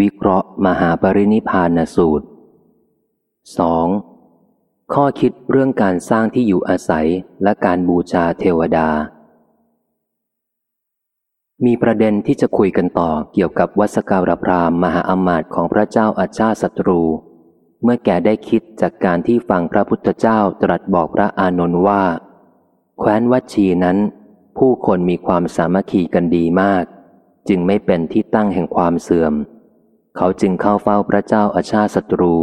วิเคราะห์มหาปรินิพานสูตร 2. ข้อคิดเรื่องการสร้างที่อยู่อาศัยและการบูชาเทวดา มีประเด็นที่จะคุยกันต่อเกี่ยวกับวัสการพรามมหาอมาตย์ของพระเจ้าอาชาศัตรู เมื่อแกได้คิดจากการที่ฟังพระพุทธเจ้าตรัสบอกพระอานนท์ว่า แคว้นวัชีนั้น ผู้คนมีความสามัคคีกันดีมาก จึงไม่เป็นที่ตั้งแห่งความเสื่อม เขาจึงเข้าเฝ้าพระเจ้าอาชาศัตรู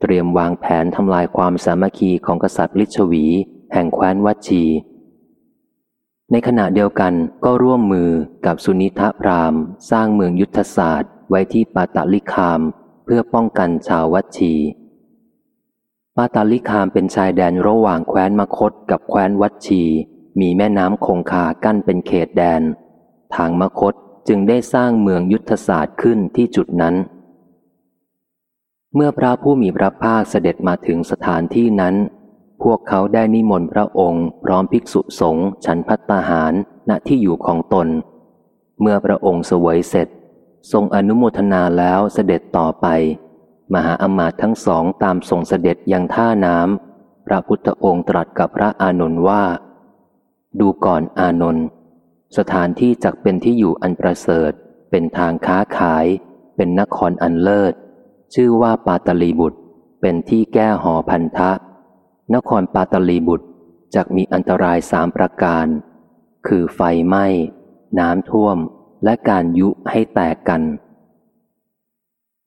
เตรียมวางแผนทำลายความสามัคคีของกษัตริย์ลิชวี แห่งแคว้นวัชี ในขณะเดียวกันก็ร่วมมือกับสุนิทพรามสร้างเมืองยุทธศาสตร์ ไว้ที่ปาตาลิคาม เพื่อป้องกันชาววัชีปาตาลิคามเป็นชายแดนระหว่างแคว้นมคตกับแคว้นวัชี มีแม่น้ำคงคากั้นเป็นเขตแดน ทางมคต จึงได้สร้างเมืองยุทธศาสตร์ขึ้นที่จุดนั้น เมื่อพระผู้มีพระภาคเสด็จมาถึงสถานที่นั้น พวกเขาได้นิมนต์พระองค์ พร้อมภิกษุสงฆ์ฉันพัตตาหารณที่อยู่ของตน เมื่อพระองค์เสวยเสร็จ ทรงอนุโมทนาแล้วเสด็จต่อไป มหาอมาตย์ทั้งสองตามส่งเสด็จยังท่าน้ำพระพุทธองค์ตรัสกับพระอานนท์ว่า ดูก่อนอานนท์ สถานที่จักเป็นที่อยู่อันประเสริฐ เป็นทางค้าขาย เป็นนครอันเลิศ ชื่อว่าปาตลีบุตร เป็นที่แก้หอพันธะ นครปาตลีบุตรจักมีอันตรายสามประการ คือไฟไหม้ น้ำท่วม และการยุให้แตกกัน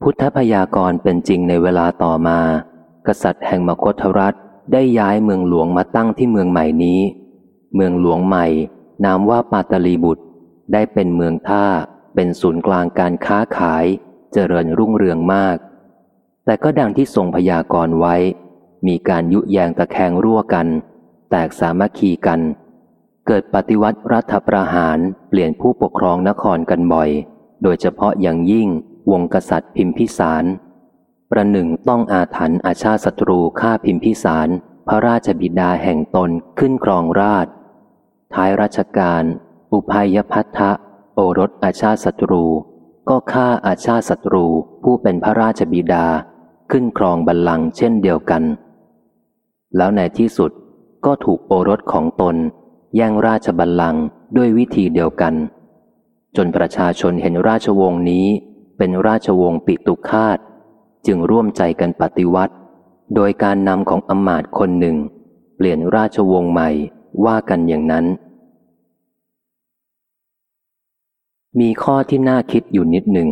พุทธพยากรเป็นจริงในเวลาต่อมา กษัตริย์แห่งมคธรัฐได้ย้ายเมืองหลวงมาตั้งที่เมืองใหม่นี้ เมืองหลวงใหม่ นามว่าปาตลีบุตร ได้เป็นเมืองท่า เป็นศูนย์กลางการค้าขาย เจริญรุ่งเรืองมาก แต่ก็ดังที่ทรงพยากรณ์ไว้ มีการยุแยงตะแคงรั่วกัน แตกสามัคคีกัน เกิดปฏิวัติรัฐประหารเปลี่ยนผู้ปกครองนครกันบ่อย โดยเฉพาะอย่างยิ่งวงกษัตริย์พิมพิสาร ประหนึ่งต้องอาถรรพ์อาชาศัตรูฆ่าพิมพิสาร พระราชบิดาแห่งตนขึ้นครองราช ท้ายราชการ อุภัยพัทธะโอรสอาชาศัตรู ก็ฆ่าอาชาศัตรูผู้เป็นพระราชบิดาขึ้นครองบัลลังก์เช่นเดียวกัน แล้วในที่สุดก็ถูกโอรสของตนแย่งราชบัลลังก์ด้วยวิธีเดียวกัน จนประชาชนเห็นราชวงศ์นี้เป็นราชวงศ์ปิตุคาตจึงร่วมใจกันปฏิวัติ โดยการนำของอมาตย์คนหนึ่ง เปลี่ยนราชวงศ์ใหม่ ว่ากันอย่างนั้น มีข้อที่น่าคิดอยู่นิดหนึ่ง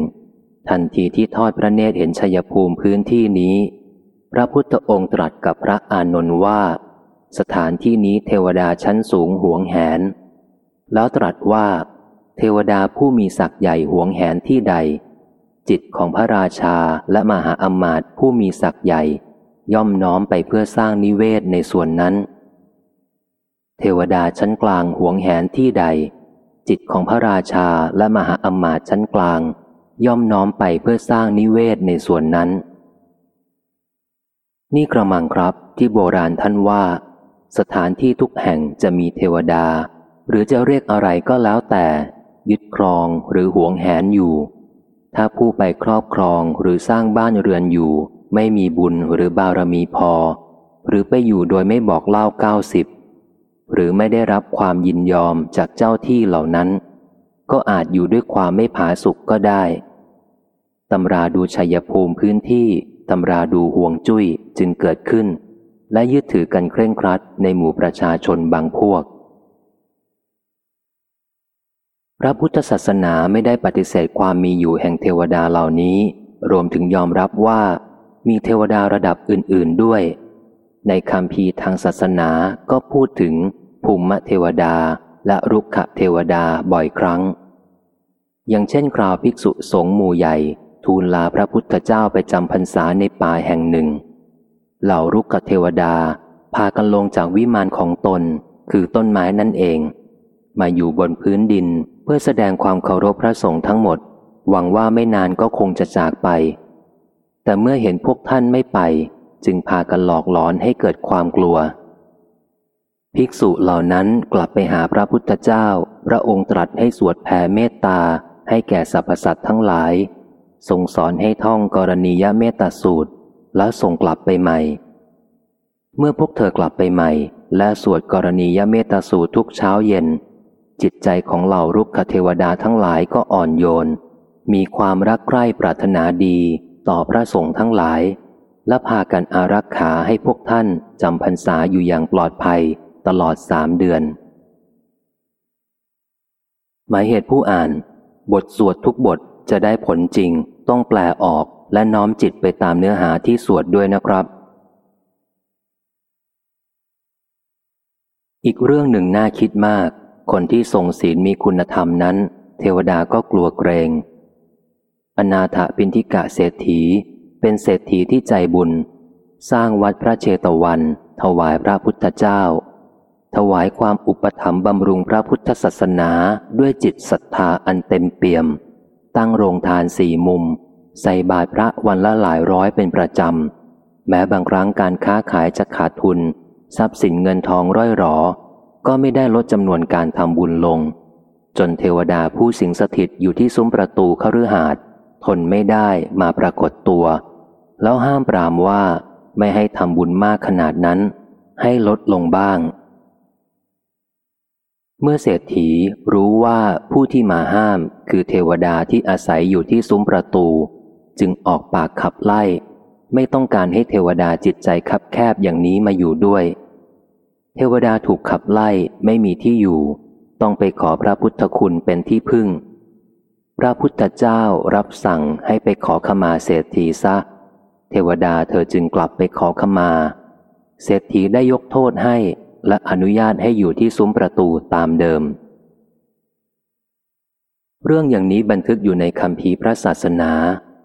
ทันทีที่ทอดพระเนตรเห็นชัยภูมิพื้นที่นี้ พระพุทธองค์ตรัสกับพระอานนท์ว่า สถานที่นี้เทวดาชั้นสูงหวงแหน แล้วตรัสว่า เทวดาผู้มีศักย์ใหญ่หวงแหนที่ใด จิตของพระราชาและมหาอมาตย์ผู้มีศักย์ใหญ่ย่อมน้อมไปเพื่อสร้างนิเวศในส่วนนั้น เทวดาชั้นกลางหวงแหนที่ใด จิตของพระราชาและมหาอมาตย์ชั้นกลาง ย่อมน้อมไปเพื่อสร้างนิเวศในส่วนนั้น นี่กระมังครับที่โบราณท่านว่า สถานที่ทุกแห่งจะมีเทวดา หรือจะเรียกอะไรก็แล้วแต่ ยึดครองหรือหวงแหนอยู่ ถ้าผู้ไปครอบครองหรือสร้างบ้านเรือนอยู่ ไม่มีบุญหรือบารมีพอ หรือไปอยู่โดยไม่บอกเล่าเก้าสิบ หรือไม่ได้รับความยินยอมจากเจ้าที่เหล่านั้น ก็อาจอยู่ด้วยความไม่ผาสุกก็ได้ตำราดูชัยภูมิพื้นที่ตำราดูห่วงจุ้ยจึงเกิดขึ้น และยึดถือกันเคร่งครัดในหมู่ประชาชนบางพวก พระพุทธศาสนาไม่ได้ปฏิเสธความมีอยู่แห่งเทวดาเหล่านี้ รวมถึงยอมรับว่ามีเทวดาระดับอื่น ๆด้วย ในคำพีทางศาสนาก็พูดถึง ภูมิเทวดาและรุกขเทวดาบ่อยครั้ง อย่างเช่นคราวภิกษุสงฆ์หมู่ใหญ่ ทูลลาพระพุทธเจ้าไปจำพรรษาในป่าแห่งหนึ่ง เหล่ารุกขเทวดาพากันลงจากวิมานของตนคือต้นไม้นั่นเอง มาอยู่บนพื้นดินเพื่อแสดงความเคารพพระสงฆ์ทั้งหมด หวังว่าไม่นานก็คงจะจากไป แต่เมื่อเห็นพวกท่านไม่ไป จึงพากันหลอกหลอนให้เกิดความกลัว ภิกษุเหล่านั้นกลับไปหาพระพุทธเจ้า พระองค์ตรัสให้สวดแผ่เมตตา ให้แก่สรรพสัตว์ทั้งหลาย ทรงสอนให้ท่องกรณียเมตตาสูตร แล้วส่งกลับไปใหม่ เมื่อพวกเธอกลับไปใหม่ และสวดกรณียเมตตาสูตรทุกเช้าเย็น จิตใจของเหล่ารุกขเทวดาทั้งหลายก็อ่อนโยน มีความรักใคร่ปรารถนาดีต่อพระสงฆ์ทั้งหลาย และพากันอารักขาให้พวกท่านจำพรรษาอยู่อย่างปลอดภัย ตลอดสามเดือน หมายเหตุผู้อ่าน บทสวดทุกบทจะได้ผลจริง ต้องแปลออกและน้อมจิตไปตามเนื้อหาที่สวดด้วยนะครับ อีกเรื่องหนึ่งน่าคิดมาก คนที่ทรงศีลมีคุณธรรมนั้น เทวดาก็กลัวเกรงอนาถปินทิกะเศรษฐี เป็นเศรษฐีที่ใจบุญ สร้างวัดพระเชตวัน ถวายพระพุทธเจ้า ถวายความอุปถัมภ์บำรุงพระพุทธศาสนาด้วยจิตศรัทธาอันเต็มเปี่ยม ตั้งโรงทานสี่มุม ใส่บาตรพระวันละหลายร้อยเป็นประจำ แม้บางครั้งการค้าขายจะขาดทุน ทรัพย์สินเงินทองร่อยหรอ ก็ไม่ได้ลดจำนวนการทำบุญลง จนเทวดาผู้สิงสถิตอยู่ที่ซุ้มประตูคฤหาสน์ทนไม่ได้มาปรากฏตัว แล้วห้ามปรามว่าไม่ให้ทำบุญมากขนาดนั้น ให้ลดลงบ้าง เมื่อเศรษฐีรู้ว่าผู้ที่มาห้ามคือเทวดาที่อาศัยอยู่ที่ซุ้มประตู จึงออกปากขับไล่ ไม่ต้องการให้เทวดาจิตใจคับแคบอย่างนี้มาอยู่ด้วย เทวดาถูกขับไล่ไม่มีที่อยู่ ต้องไปขอพระพุทธคุณเป็นที่พึ่ง พระพุทธเจ้ารับสั่งให้ไปขอขมาเศรษฐีซะ เทวดาเธอจึงกลับไปขอขมา เศรษฐีได้ยกโทษให้ และอนุญาตให้อยู่ที่ซุ้มประตูตามเดิม เรื่องอย่างนี้บันทึกอยู่ในคำพีพระศาสนา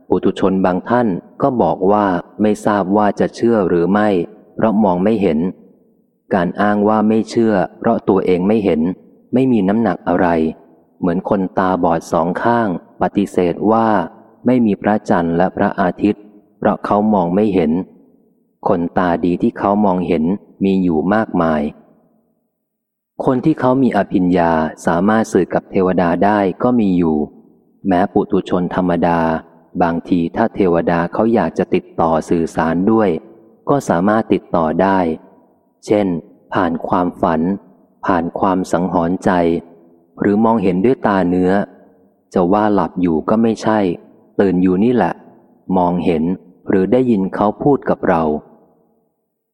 ปุถุชนบางท่านก็บอกว่าไม่ทราบว่าจะเชื่อหรือไม่ เพราะมองไม่เห็น การอ้างว่าไม่เชื่อ เพราะตัวเองไม่เห็น ไม่มีน้ำหนักอะไร เหมือนคนตาบอดสองข้าง ปฏิเสธว่าไม่มีพระจันทร์และพระอาทิตย์ เพราะเขามองไม่เห็น คนตาดีที่เขามองเห็นมีอยู่มากมาย คนที่เขามีอภิญญาสามารถสื่อกับเทวดาได้ก็มีอยู่ แม้ปุตุชนธรรมดา บางทีถ้าเทวดาเขาอยากจะติดต่อสื่อสารด้วย ก็สามารถติดต่อได้ เช่น ผ่านความฝัน ผ่านความสังหรณ์ใจ หรือมองเห็นด้วยตาเนื้อ จะว่าหลับอยู่ก็ไม่ใช่ ตื่นอยู่นี่แหละ มองเห็นหรือได้ยินเขาพูดกับเรา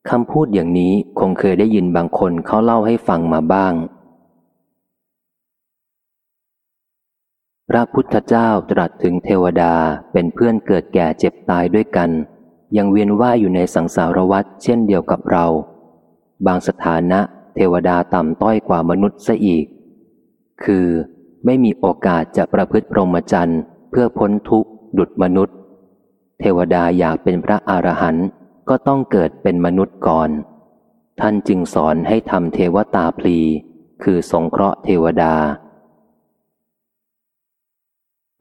คำพูดอย่างนี้คงเคยได้ยินบางคนเขาเล่าให้ฟังมาบ้าง พระพุทธเจ้าตรัสถึงเทวดาเป็นเพื่อนเกิดแก่เจ็บตายด้วยกัน ยังเวียนว่ายอยู่ในสังสารวัฏเช่นเดียวกับเรา บางสถานะเทวดาต่ำต้อยกว่ามนุษย์ซะอีก คือไม่มีโอกาสจะประพฤติพรหมจรรย์เพื่อพ้นทุกข์ดุดมนุษย์ เทวดาอยากเป็นพระอรหันต์ ก็ต้องเกิดเป็นมนุษย์ก่อน ท่านจึงสอนให้ทำเทวตาพลี คือสงเคราะห์เทวดา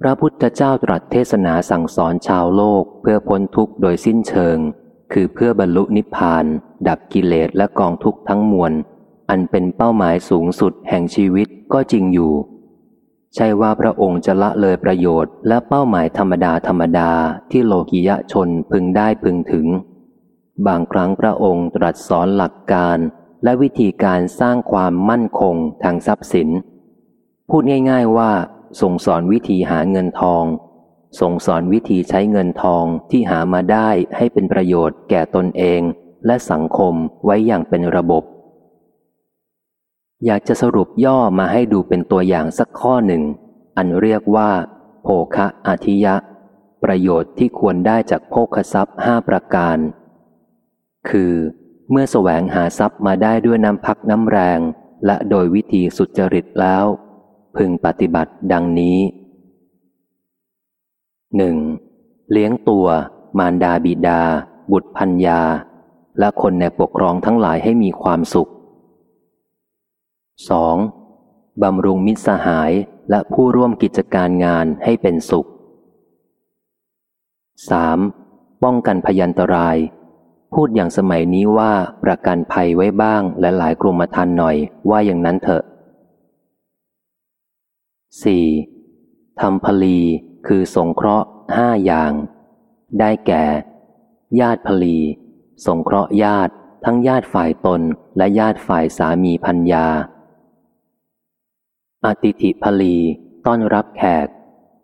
พระพุทธเจ้าตรัสเทศนาสั่งสอนชาวโลกเพื่อพ้นทุกข์โดยสิ้นเชิง คือเพื่อบรรลุนิพพาน ดับกิเลสและกองทุกข์ทั้งมวล อันเป็นเป้าหมายสูงสุดแห่งชีวิตก็จริงอยู่ใช่ว่าพระองค์จะละเลยประโยชน์และเป้าหมายธรรมดาธรรมดาที่โลกิยะชนพึงได้พึงถึง บางครั้งพระองค์ตรัสสอนหลักการและวิธีการสร้างความมั่นคงทางทรัพย์สิน พูดง่าย ๆว่าส่งสอนวิธีหาเงินทอง ส่งสอนวิธีใช้เงินทองที่หามาได้ให้เป็นประโยชน์แก่ตนเองและสังคมไว้อย่างเป็นระบบ อยากจะสรุปย่อมาให้ดูเป็นตัวอย่างสักข้อหนึ่ง อันเรียกว่า โภคะอาทิยะ ประโยชน์ที่ควรได้จากโภคทรัพย์ห้าประการ คือ เมื่อแสวงหาทรัพย์มาได้ด้วยน้ำพักน้ำแรง และโดยวิธีสุจริตแล้ว พึงปฏิบัติดังนี้หนึ่งเลี้ยงตัว มารดาบิดา บุตรพัญญา และคนในปกครองทั้งหลายให้มีความสุข 2. บำรุงมิตรสหายและผู้ร่วมกิจการงานให้เป็นสุข 3. ป้องกันพยันตราย พูดอย่างสมัยนี้ว่าประกันภัยไว้บ้างและหลายกรมธรรม์หน่อยว่าอย่างนั้นเถอะ 4. ทำพลีคือสงเคราะห์ห้าอย่าง ได้แก่ ญาติพลีสงเคราะห์ญาติ ทั้งญาติฝ่ายตนและญาติฝ่ายสามีพัญญา อติถิพลีต้อนรับแขก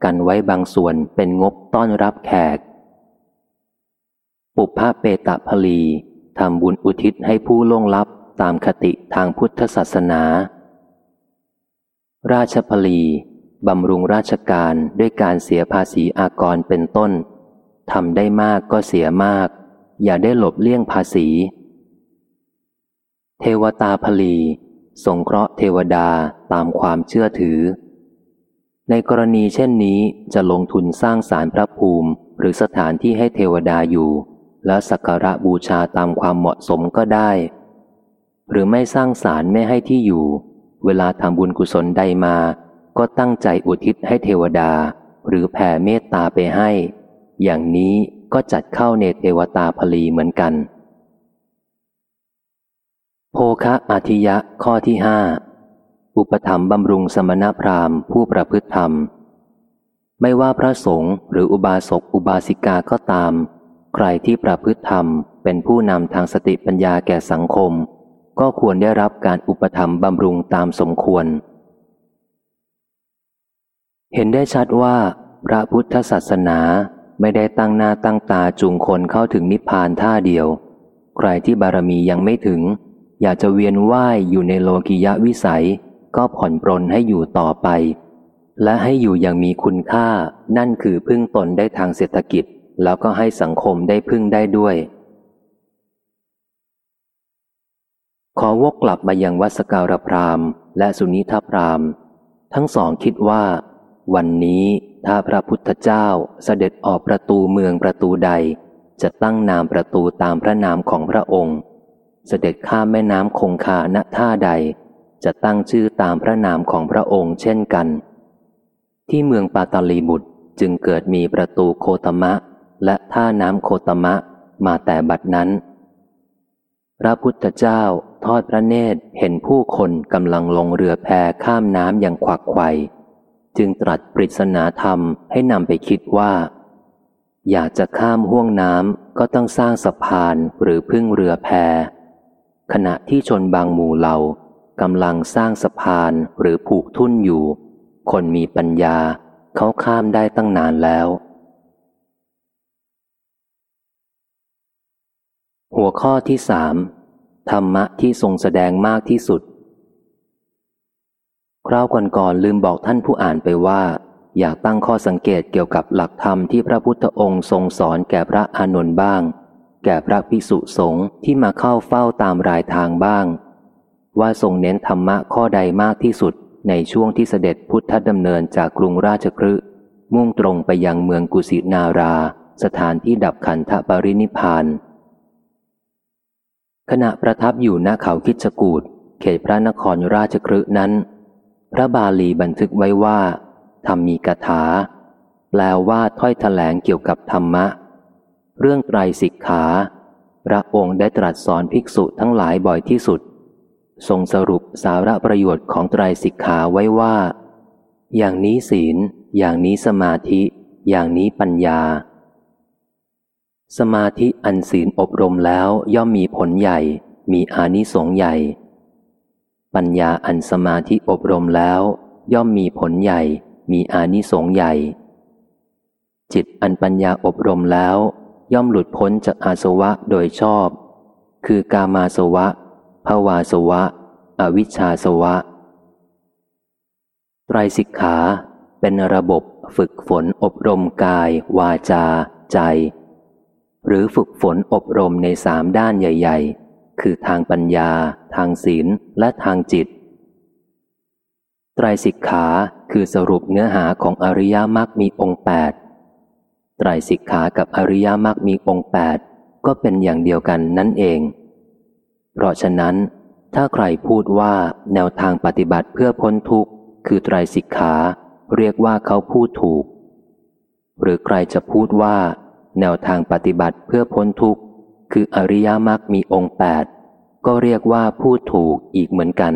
กันไว้บางส่วนเป็นงบต้อนรับแขก ปุพพเปตะพลีทำบุญอุทิศให้ผู้ล่วงลับตามคติทางพุทธศาสนา ราชพลีบำรุงราชการด้วยการเสียภาษีอากรเป็นต้นทำได้มากก็เสียมาก อย่าได้หลบเลี่ยงภาษี เทวตาพลีสงเคราะห์เทวดาตามความเชื่อถือ ในกรณีเช่นนี้จะลงทุนสร้างสารพระภูมิหรือสถานที่ให้เทวดาอยู่ และสักการะบูชาตามความเหมาะสมก็ได้ หรือไม่สร้างสารไม่ให้ที่อยู่ เวลาทำบุญกุศลใดมา ก็ตั้งใจอุทิศให้เทวดา หรือแผ่เมตตาไปให้ อย่างนี้ก็จัดเข้าในเทวตาพลีเหมือนกัน โภคะอาทิยะข้อที่ห้าอุปธรรมบำรุงสมณพราหมณ์ผู้ประพฤติธรรม ไม่ว่าพระสงฆ์หรืออุบาสกอุบาสิกาก็ตาม ใครที่ประพฤติธรรมเป็นผู้นำทางสติปัญญาแก่สังคม ก็ควรได้รับการอุปธรรมบำรุงตามสมควร เห็นได้ชัดว่า พระพุทธศาสนาไม่ได้ตั้งหน้าตั้งตาจูงคนเข้าถึงนิพพานท่าเดียว ใครที่บารมียังไม่ถึง อยากจะเวียนว่ายอยู่ในโลกิยะวิสัย ก็ผ่อนปรนให้อยู่ต่อไป และให้อยู่อย่างมีคุณค่า นั่นคือพึ่งตนได้ทางเศรษฐกิจ แล้วก็ให้สังคมได้พึ่งได้ด้วย ขอวกกลับมายังวัสการพรามและสุนิทพรามทั้งสองคิดว่า วันนี้ถ้าพระพุทธเจ้าเสด็จออกประตูเมืองประตูใด จะตั้งนามประตูตามพระนามของพระองค์ เสด็จข้ามแม่น้ำคงคาณท่าใด จะตั้งชื่อตามพระนามของพระองค์เช่นกัน ที่เมืองปาตาลีบุตรจึงเกิดมีประตูโคตมะ และท่าน้ำโคตมะมาแต่บัดนั้น พระพุทธเจ้าทอดพระเนตรเห็นผู้คนกำลังลงเรือแพข้ามน้ำอย่างขวักไขว่จึงตรัสปริศนาธรรมให้นำไปคิดว่า อยากจะข้ามห่วงน้ำก็ต้องสร้างสะพานหรือพึ่งเรือแพ ขณะที่ชนบางหมู่เหล่ากำลังสร้างสะพานหรือผูกทุ่นอยู่ คนมีปัญญาเขาข้ามได้ตั้งนานแล้ว หัวข้อที่สามธรรมะที่ทรงแสดงมากที่สุด คราวก่อนๆลืมบอกท่านผู้อ่านไปว่า อยากตั้งข้อสังเกตเกี่ยวกับหลักธรรมที่พระพุทธองค์ทรงสอนแก่พระอานนท์บ้าง แก่พระภิกษุสงฆ์ที่มาเข้าเฝ้าตามรายทางบ้าง ว่าทรงเน้นธรรมะข้อใดมากที่สุดในช่วงที่เสด็จพุทธดำเนินจากกรุงราชคฤห์มุ่งตรงไปยังเมืองกุสินารา สถานที่ดับขันธปรินิพาน ขณะประทับอยู่ณเขาคิชกูดเขตพระนครราชคฤห์นั้น พระบาลีบันทึกไว้ว่าธรรมีกถา แปลว่าถ้อยแถลงเกี่ยวกับธรรมะ เรื่องไตรสิกขา พระองค์ได้ตรัสสอนภิกษุทั้งหลายบ่อยที่สุด ทรงสรุปสาระประโยชน์ของไตรสิกขาไว้ว่า อย่างนี้ศีล อย่างนี้สมาธิ อย่างนี้ปัญญา สมาธิอันศีลอบรมแล้วย่อมมีผลใหญ่ มีอานิสงส์ใหญ่ ปัญญาอันสมาธิอบรมแล้ว ย่อมมีผลใหญ่ มีอานิสงส์ใหญ่ จิตอันปัญญาอบรมแล้ว ย่อมหลุดพ้นจากอาสวะโดยชอบ คือกามาสวะภาวาสวะ อวิชชาสวะ ไตรสิกขาเป็นระบบฝึกฝนอบรมกาย วาจา ใจ หรือฝึกฝนอบรมในสามด้านใหญ่ ๆ คือทางปัญญา ทางศีล และทางจิต ไตรสิกขาคือสรุปเนื้อหาของอริยมรรคมีองค์แปดไตรสิกขากับอริยมรรคมีองค์แปดก็เป็นอย่างเดียวกันนั่นเอง เพราะฉะนั้น ถ้าใครพูดว่าแนวทางปฏิบัติเพื่อพ้นทุกข์ คือไตรสิกขา เรียกว่าเขาพูดถูก หรือใครจะพูดว่า แนวทางปฏิบัติเพื่อพ้นทุกข์ คืออริยมรรคมีองค์แปดก็เรียกว่าพูดถูกอีกเหมือนกัน